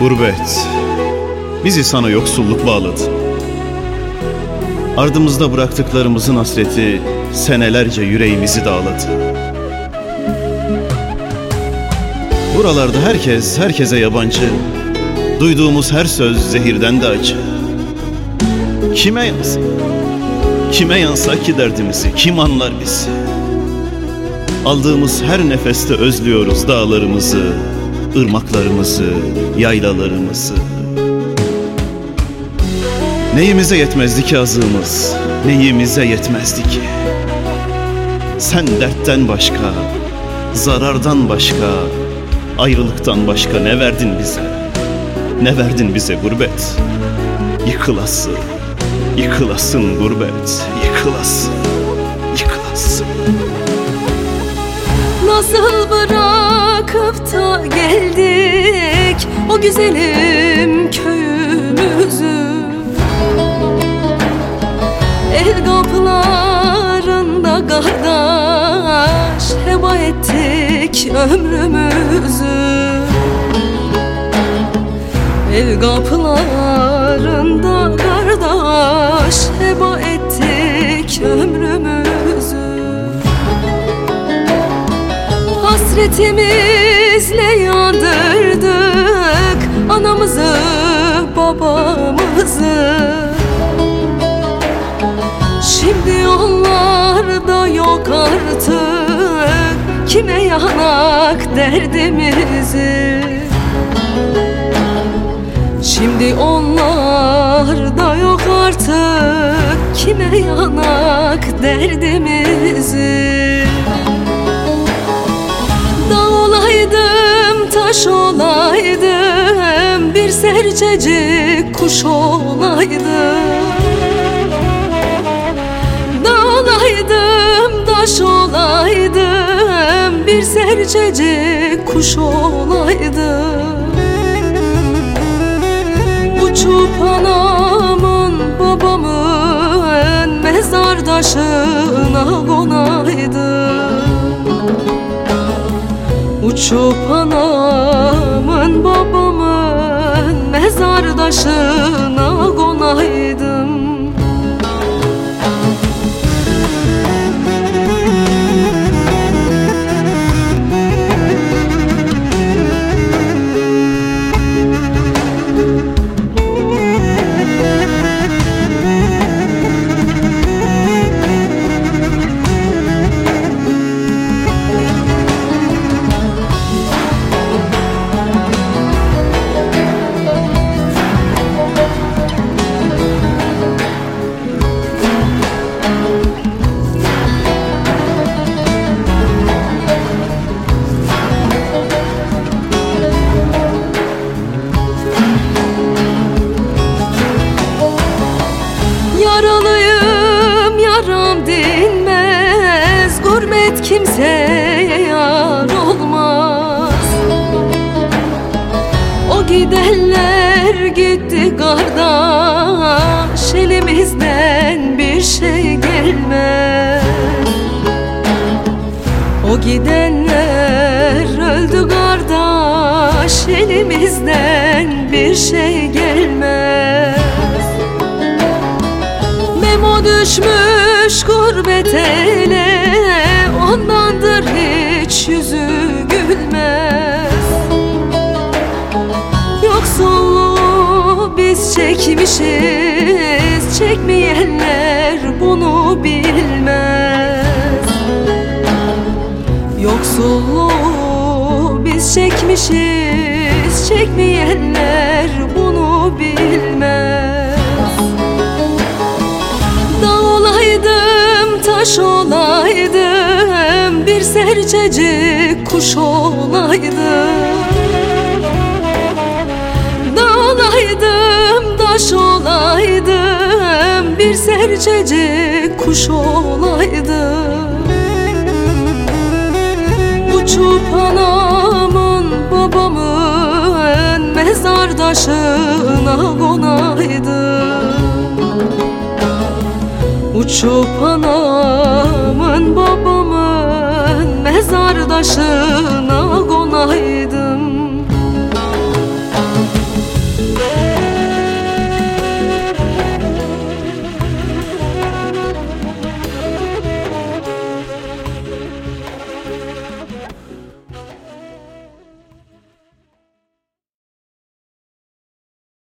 Gurbet bizi sana yoksulluk bağladı. Ardımızda bıraktıklarımızın hasreti senelerce yüreğimizi dağladı. Buralarda herkes herkese yabancı. Duyduğumuz her söz zehirden de acı. Kime yansa? Kime yansa ki derdimizi, kim anlar bizi? Aldığımız her nefeste özlüyoruz dağlarımızı, ırmaklarımızı, yaylalarımızı. Neyimize yetmezdi ki azığımız, neyimize yetmezdi ki? Sen dertten başka, zarardan başka, ayrılıktan başka ne verdin bize? Ne verdin bize gurbet? Yıkılasın, yıkılasın gurbet, yıkılasın, yıkılasın. Nasıl bırakıp da geldik. O güzelim köyümüzü. El kapılarında kardeş heba ettik ömrümüzü. El kapılarında kardeş heba ettik ömrümüzü. Hasretimizle babamızı Şimdi yollarda yok artık. Kime yanak derdimizi? Şimdi onlar da yok artık. Kime yanak derdimizi? Dağ olaydım taş olaydım serçecik kuş olaydım Dağ olaydım taş olaydım. Bir serçecik kuş olaydım Uçup anamın babamın mezardaşına konaydım Uçup anamın babamın mezardaşına konaydım Kimseye yar olmaz. O gidenler gitti kardeş Elimizden bir şey gelmez. O gidenler öldü kardeş Elimizden bir şey gelmez. Memo düşmüş gurbet ele çekmişiz. Çekmeyenler bunu bilmez. Yoksulluğu biz çekmişiz. Çekmeyenler bunu bilmez. Dağ olaydım, taş olaydım Bir serçecik kuş olaydım. Dağ olaydım, taş olaydım Bir serçecik kuş olaydım. Uçup anamın babamın mezardaşına konaydım. Uçup anamın babamın mezardaşına